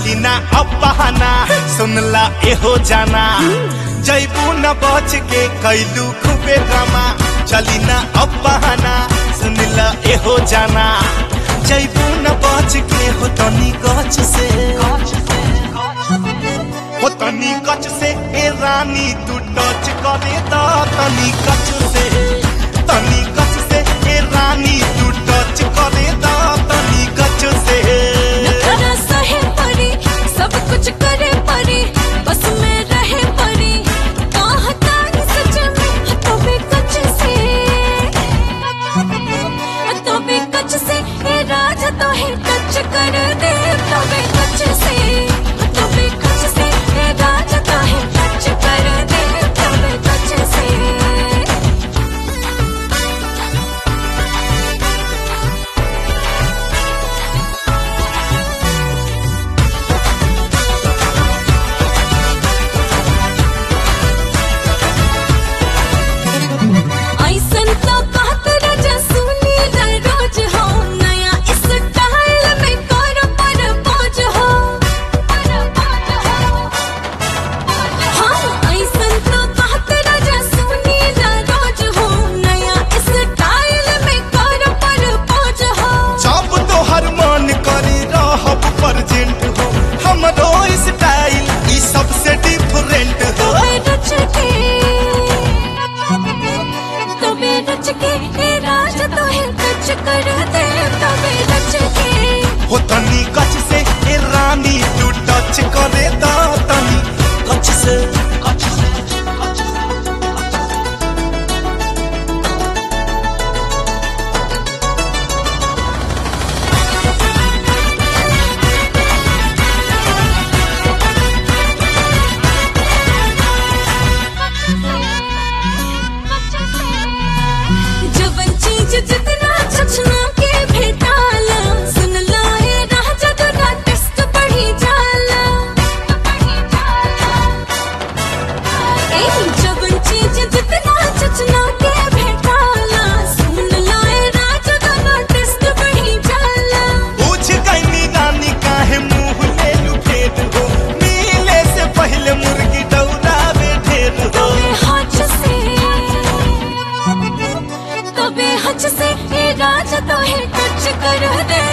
डाली ना अब बहाना सुनला एहो जाना। जैबू न बच के कैलू खूबे ड्रामा चली ना, अब बहाना सुनला एहो जाना। जैबू न बच के हो तनी गच से। हो तनी गच से, ए रानी तू टच करे दा, तनी गच से। तनी गच I don't it. राज तो है कुछ कर दे।